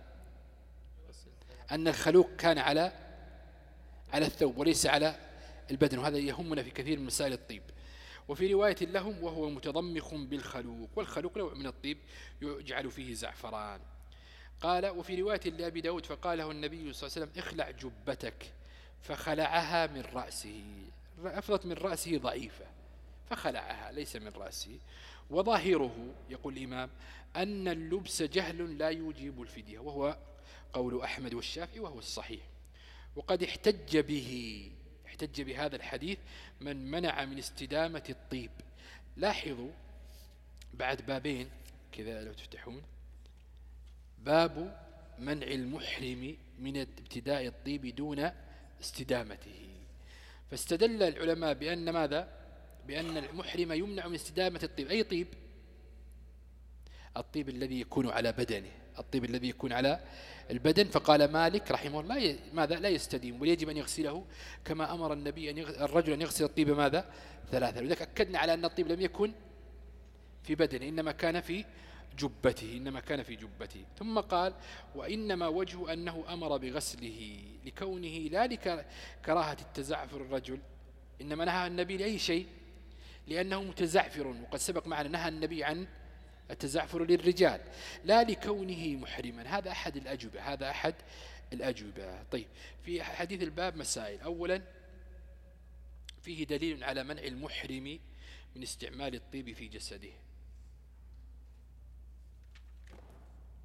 أن الخلوق كان على على الثوب وليس على البدن وهذا يهمنا في كثير من مسائل الطيب. وفي رواية لهم وهو متضمخ بالخلوق والخلوق نوع من الطيب يجعل فيه زعفران. قال وفي رواية لأبي داود فقال له النبي صلى الله عليه وسلم اخلع جبتك فخلعها من رأسه. أفضت من رأسه ضعيفة. فخلعها ليس من رأسه وظاهره يقول الإمام أن اللبس جهل لا يوجب الفدية وهو قول أحمد والشافعي وهو الصحيح. وقد احتج به احتج بهذا الحديث من منع من استدامة الطيب. لاحظوا بعد بابين كذا لو تفتحون باب منع المحرم من ابتداء الطيب دون استدامته. فاستدل العلماء بأن ماذا؟ بأن المحرم يمنع من استدامة الطيب. أي طيب؟ الطيب الذي يكون على بدنه. الطيب الذي يكون على البدن. فقال مالك رحمه الله ماذا؟ لا يستديم ويجب أن يغسله. كما أمر النبي أن الرجل أن يغسل الطيب ماذا؟ ثلاثة. لذلك أكدنا على أن الطيب لم يكن في بدنه إنما كان في جبته إنما كان في جبته. ثم قال وإنما وجه أنه أمر بغسله لكونه لا لكراهة التزعفر الرجل إنما نهى النبي لأي شيء. لأنه متزعفر وقد سبق معنا نهى النبي عن التزعفر للرجال لا لكونه محرما. هذا أحد الأجوبة هذا أحد الأجوبة. طيب في حديث الباب مسائل. أولا فيه دليل على منع المحرم من استعمال الطيب في جسده.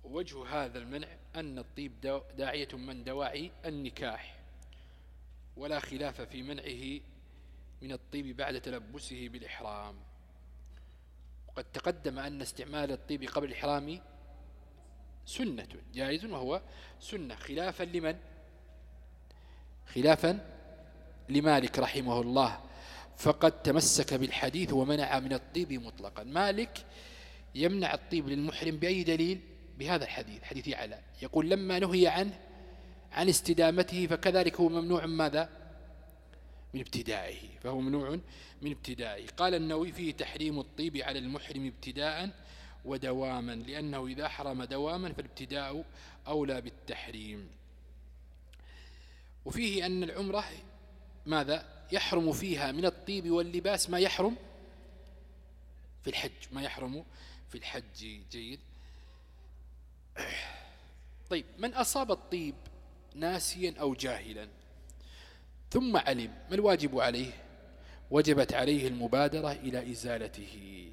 وجه هذا المنع أن الطيب داعية من دواعي النكاح ولا خلاف في منعه من الطيب بعد تلبسه بالإحرام. وقد تقدم أن استعمال الطيب قبل الإحرام سنة جائز وهو سنة. خلافا لمن؟ خلافا لمالك رحمه الله. فقد تمسك بالحديث ومنع من الطيب مطلقا. مالك يمنع الطيب للمحرم بأي دليل؟ بهذا الحديث حديث يعلى. يقول لما نهي عنه عن استدامته فكذلك هو ممنوع. ماذا؟ من ابتدائه فهو ممنوع من ابتدائه. قال النووي فيه تحريم الطيب على المحرم ابتداء ودواما لأنه إذا حرم دواما فالابتداء أولى بالتحريم. وفيه أن العمرة ماذا؟ يحرم فيها من الطيب واللباس ما يحرم في الحج ما يحرم في الحج. جيد. طيب من أصاب الطيب ناسيا أو جاهلا؟ ثم علم ما الواجب عليه؟ وجبت عليه المبادرة إلى إزالته.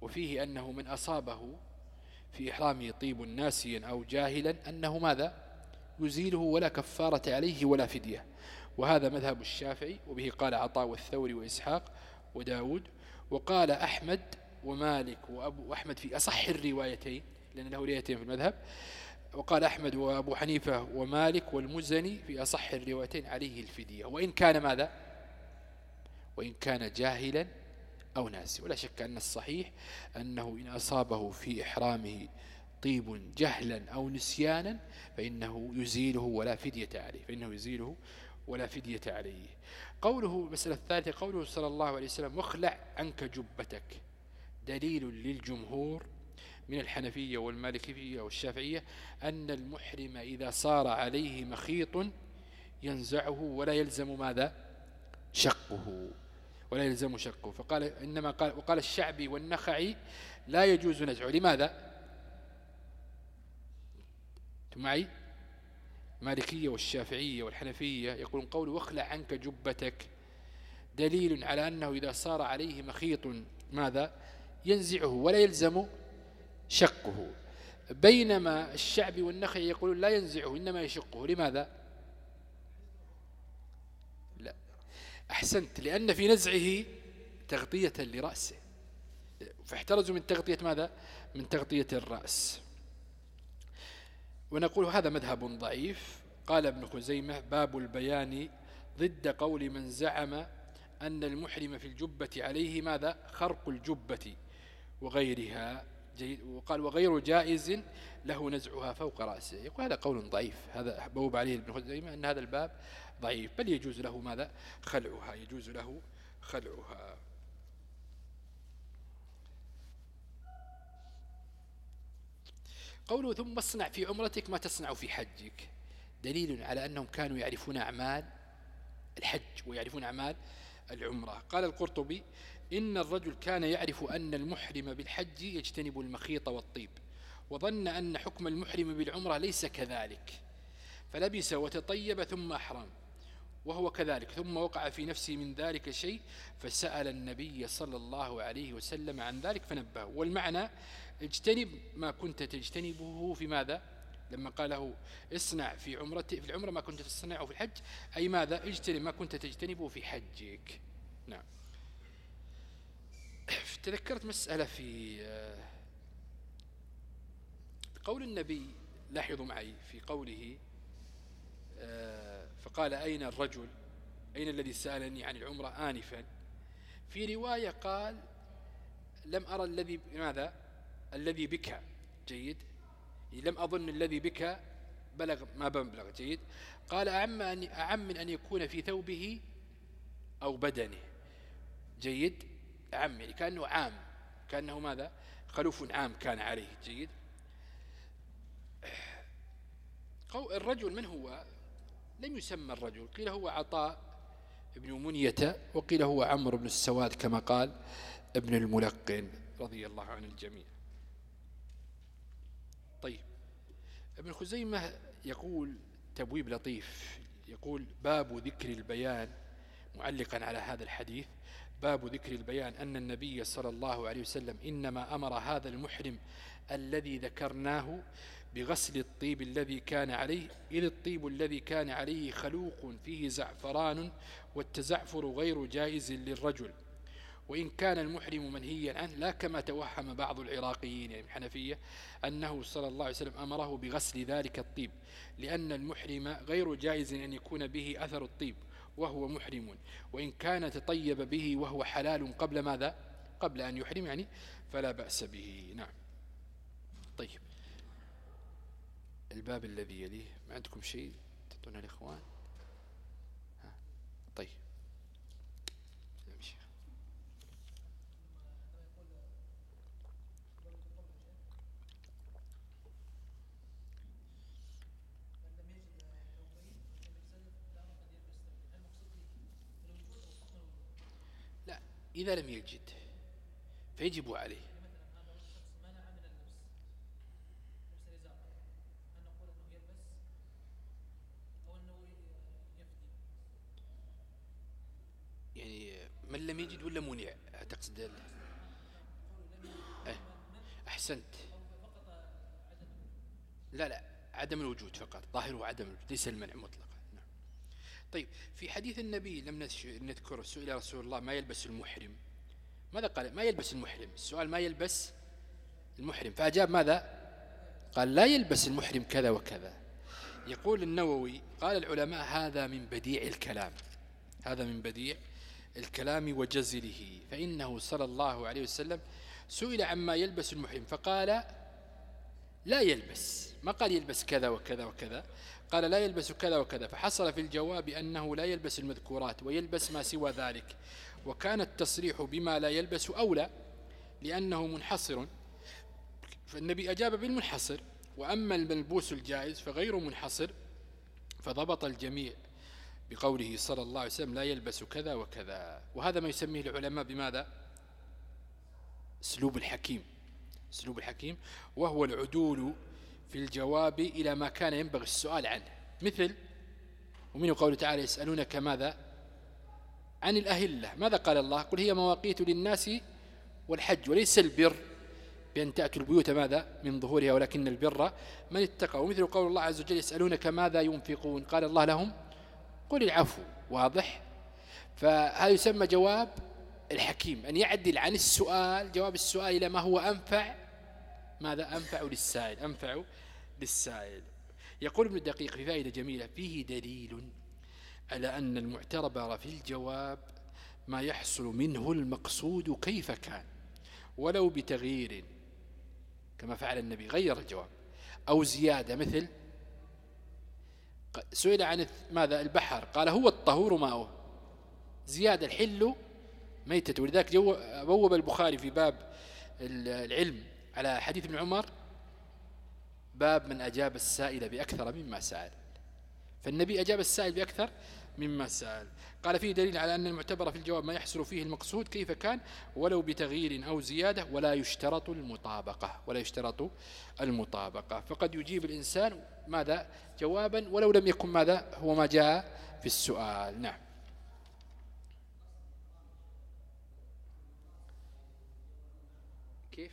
وفيه أنه من أصابه في إحرامه طيب ناسيا أو جاهلا أنه ماذا؟ يزيله ولا كفارة عليه ولا فدية. وهذا مذهب الشافعي وبه قال عطاء والثوري وإسحاق وداود. وقال أحمد ومالك وأبو أحمد في أصح الروايتين لأن له روايتين في المذهب. وقال أحمد وأبو حنيفة ومالك والمزني في أصح الروايتين عليه الفدية. وإن كان ماذا؟ وإن كان جاهلا أو ناسي ولا شك أن الصحيح أنه إن أصابه في إحرامه طيب جهلا أو نسيانا فإنه يزيله ولا فدية عليه فإنه يزيله ولا فدية عليه. قوله المسألة الثالثة قوله صلى الله عليه وسلم واخلع عنك جبتك. دليل للجمهور من الحنفية والمالكية والشافعية أن المحرم إذا صار عليه مخيط ينزعه ولا يلزم ماذا؟ شقه ولا يلزم شقه. فقال إنما قال وقال الشعبي والنخعي لا يجوز نزعه. لماذا؟ معي؟ مالكية والشافعية والحنفية يقولون قول واخلع عنك جبتك. دليل على أنه إذا صار عليه مخيط ماذا؟ ينزعه ولا يلزم شقه. بينما الشعبي والنخعي يقولون لا ينزعه إنما يشقه. لماذا؟ لا. أحسنت لأن في نزعه تغطية لرأسه. فاحترزوا من تغطية ماذا؟ من تغطية الرأس. ونقول هذا مذهب ضعيف. قال ابن خزيمة باب البيان ضد قول من زعم أن المحرم في الجبة عليه ماذا؟ خرق الجبة وغيرها. وقال وغير جائز له نزعها فوق رأسه. يقول هذا قول ضعيف هذا بوب عليه ابن خزيمة أن هذا الباب ضعيف. بل يجوز له ماذا؟ خلعها يجوز له خلعها. قوله ثم اصنع في عمرتك ما تصنع في حجك. دليل على أنهم كانوا يعرفون أعمال الحج ويعرفون أعمال العمرة. قال القرطبي إن الرجل كان يعرف أن المحرم بالحج يجتنب المخيط والطيب وظن أن حكم المحرم بالعمرة ليس كذلك. فلبس وتطيب ثم أحرم وهو كذلك ثم وقع في نفسه من ذلك شيء فسأل النبي صلى الله عليه وسلم عن ذلك فنبهه. والمعنى اجتنب ما كنت تجتنبه في ماذا؟ لما قال له اصنع في عمرته في العمرة ما كنت تصنعه في الحج أي ماذا؟ اجتنب ما كنت تجتنبه في حجك. نعم. تذكرت مسألة في آه، قول النبي لاحظوا معي في قوله آه، فقال أين الرجل؟ أين الذي سألني عن العمرة آنفا؟ في رواية قال لم أرى الذي ماذا؟ الذي بك. جيد. لم أظن الذي بك بلغ ما بلغ. جيد. قال أعم, أن أعم من أن يكون في ثوبه أو بدنه. جيد. أعم يعني كأنه عام. كأنه ماذا؟ خلوف عام كان عليه. جيد. الرجل من هو؟ لم يسمى الرجل. قيل هو عطاء ابن منية وقيل هو عمرو بن السواد كما قال ابن الملقن رضي الله عن الجميع. طيب. ابن خزيمة يقول تبويب لطيف. يقول باب ذكر البيان معلقا على هذا الحديث. باب ذكر البيان أن النبي صلى الله عليه وسلم إنما أمر هذا المحرم الذي ذكرناه بغسل الطيب الذي كان عليه إذ الطيب الذي كان عليه خلوق فيه زعفران والتزعفر غير جائز للرجل. وإن كان المحرم منهيا عنه لا كما توهم بعض العراقيين يعني الحنفية أنه صلى الله عليه وسلم أمره بغسل ذلك الطيب لأن المحرم غير جائز أن يكون به أثر الطيب. وهو محرم. وإن كان تطيب به وهو حلال قبل ماذا؟ قبل أن يحرم يعني فلا بأس به. نعم. طيب. الباب الذي يليه ما عندكم شيء تعطونا الإخوان؟ طيب لا إذا لم يجد فيجب عليه من لم يجد ولا منع تقصد إيه. أحسنت لا لا عدم الوجود فقط ظاهره عدم ليس المنع مطلقا. طيب في حديث النبي لم نذكر سئل رسول الله ما يلبس المحرم؟ ماذا قال؟ ما يلبس المحرم؟ السؤال ما يلبس المحرم. فأجاب ماذا؟ قال لا يلبس المحرم كذا وكذا. يقول النووي قال العلماء هذا من بديع الكلام. هذا من بديع الكلام وجزله. فإنه صلى الله عليه وسلم سئل عما يلبس المحرم فقال لا يلبس. ما قال يلبس كذا وكذا وكذا. قال لا يلبس كذا وكذا. فحصل في الجواب أنه لا يلبس المذكورات ويلبس ما سوى ذلك. وكان التصريح بما لا يلبس أولى لأنه منحصر. فالنبي أجاب بالمنحصر. وأما الملبوس الجائز فغير منحصر فضبط الجميع بقوله صلى الله عليه وسلم لا يلبس كذا وكذا. وهذا ما يسميه العلماء بماذا؟ أسلوب الحكيم. اسلوب الحكيم وهو العدول في الجواب إلى ما كان ينبغي السؤال عنه. مثل ومنه قوله تعالى يسألونك ماذا؟ عن الأهلة. ماذا قال الله؟ قل هي مواقيت للناس والحج وليس البر بأن تأتوا البيوت ماذا؟ من ظهورها ولكن البر من اتقى. ومثل قول الله عز وجل يسألونك ماذا ينفقون؟ قال الله لهم قل العفو واضح؟ فهذا يسمى جواب الحكيم أن يعدل عن السؤال جواب السؤال إلى ما هو أنفع. ماذا أنفع للسائل؟ أنفع للسائل. يقول ابن الدقيق في فائدة جميلة فيه دليل على أن المعتبر في الجواب ما يحصل منه المقصود كيف كان. ولو بتغيير كما فعل النبي غير الجواب. أو زيادة مثل سئل عن ماذا؟ البحر. قال هو الطهور ماؤه. زيادة الحل ميتة. ولذلك بوب البخاري في باب العلم على حديث ابن عمر باب من أجاب السائل بأكثر مما سأل. فالنبي أجاب السائل بأكثر مما سأل. قال فيه دليل على أن المعتبر في الجواب ما يحصل فيه المقصود كيف كان؟ ولو بتغيير أو زيادة ولا يشترط المطابقة. ولا يشترط المطابقة. فقد يجيب الإنسان ماذا؟ جوابا ولو لم يكن ماذا؟ هو ما جاء في السؤال. نعم كيف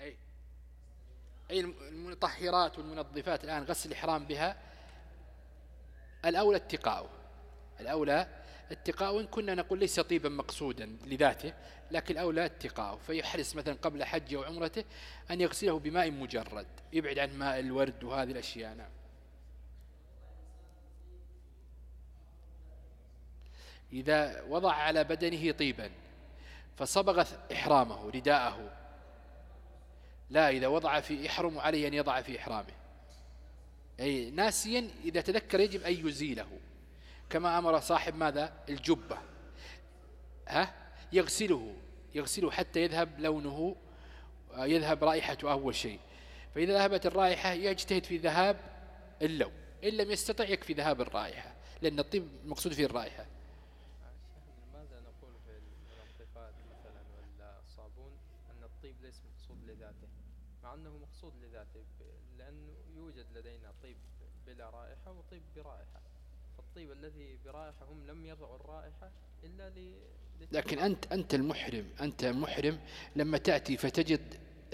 أي أي المطهرات والمنظفات الآن غسل الإحرام بها. الأولى اتقاؤه الأولى اتقاء وإن كنا نقول ليس طيبا مقصودا لذاته لكن الأولى اتقاء. فيحرص مثلا قبل حجه وعمرته أن يغسله بماء مجرد يبعد عن ماء الورد وهذه الأشياء. نعم. إذا وضع على بدنه طيبا فصبغ إحرامه رداءه لا إذا وضع في إحرم عليه أن يضع في إحرامه. أي ناسيا إذا تذكر يجب أن يزيله. كما أمر صاحب ماذا؟ الجبة. ها؟ يغسله. يغسله حتى يذهب لونه يذهب رائحته أول شيء. فإذا ذهبت الرائحة يجتهد في ذهاب اللون. إن لم يستطع يكفي ذهاب الرائحة لأن الطيب المقصود فيه الرائحة ماذا نقول في المنظفات مثلا ولا الصابون أن الطيب ليس مقصود لذاته مع أنه مقصود لذاته لأنه يوجد لدينا طيب بلا رائحة وطيب برائحة الطيب الذي برائحة هم لم يضعوا الرائحة إلا ل لكن أنت أنت المحرم أنت المحرم لما تأتي فتجد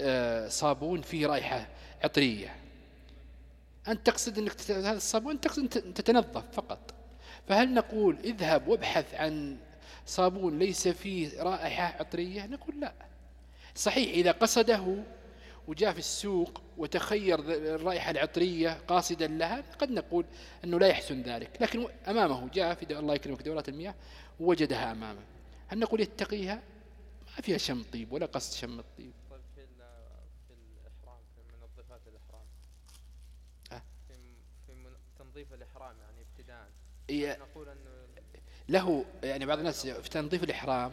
آه، صابون فيه رائحة عطرية. أنت تقصد أنك هذا الصابون تقصد أن تتنظف فقط. فهل نقول اذهب وابحث عن صابون ليس فيه رائحة عطرية؟ نقول لا. صحيح إذا قصده وجاء في السوق وتخير الرائحة العطرية قاصدا لها قد نقول أنه لا يحسن ذلك. لكن أمامه جاء في الله يكرمك دورات المياه ووجدها أمامه. هل نقول يتقيها؟ ما فيها شم طيب ولا قصد شم الطيب طيب في في الإحرام في منظفات الإحرام. أه؟ في في تنظيف الإحرام يعني ابتداء إيه نقول أنه له يعني بعض الناس في تنظيف الإحرام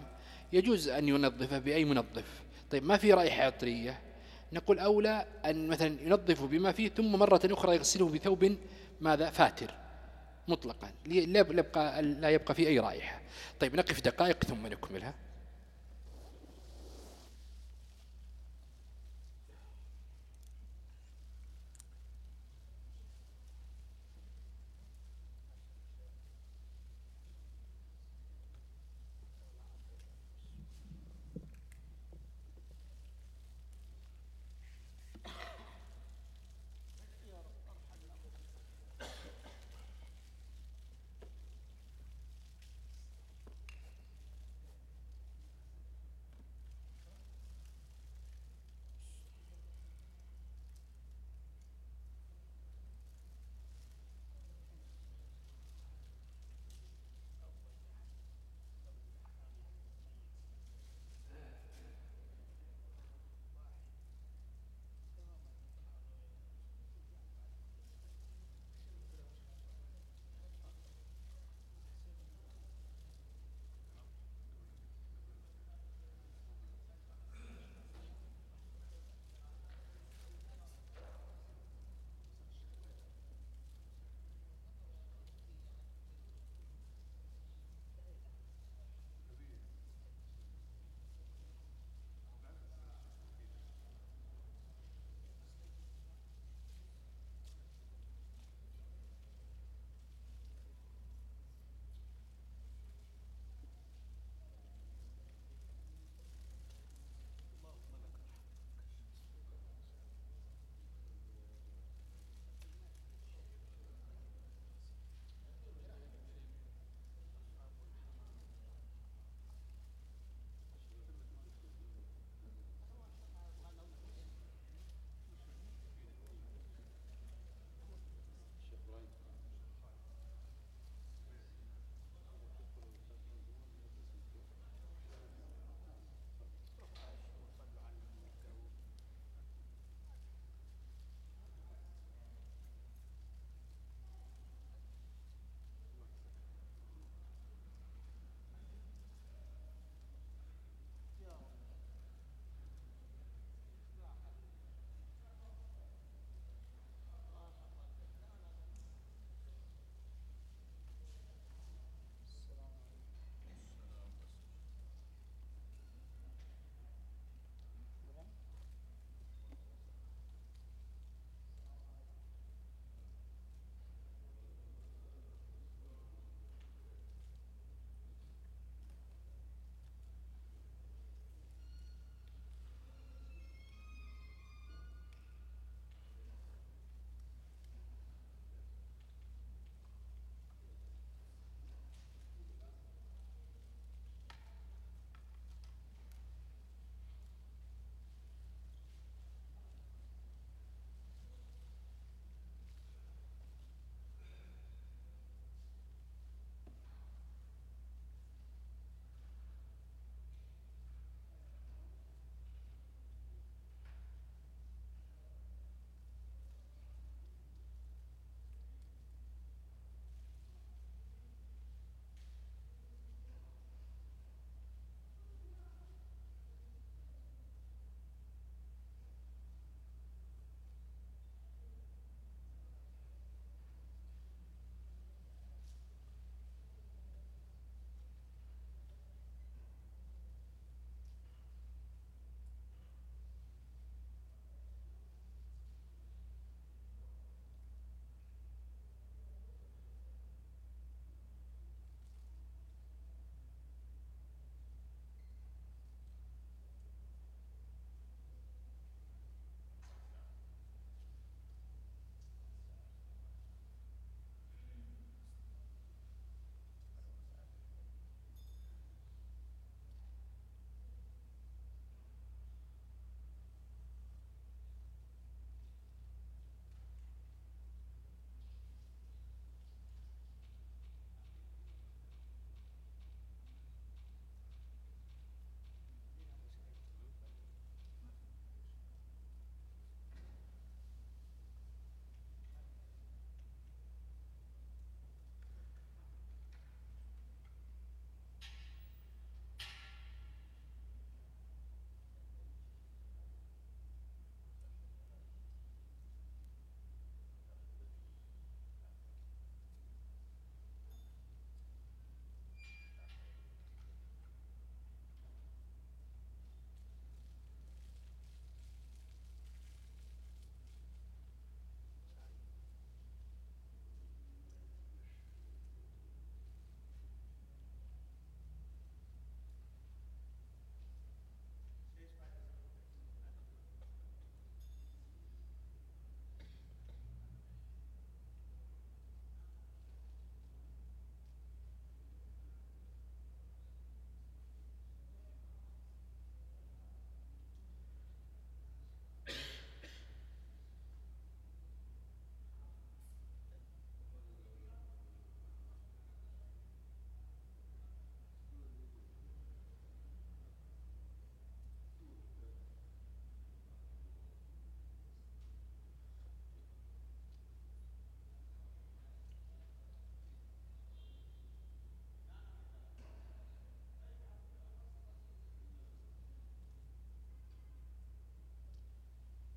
يجوز أن ينظفه بأي منظف. طيب ما في رائحة عطرية؟ نقول أولى أن مثلا ينظفه بما فيه ثم مرة أخرى يغسله بثوب ماذا؟ فاتر مطلقا لا يبقى, لا يبقى فيه أي رائحة. طيب نقف دقائق ثم نكملها.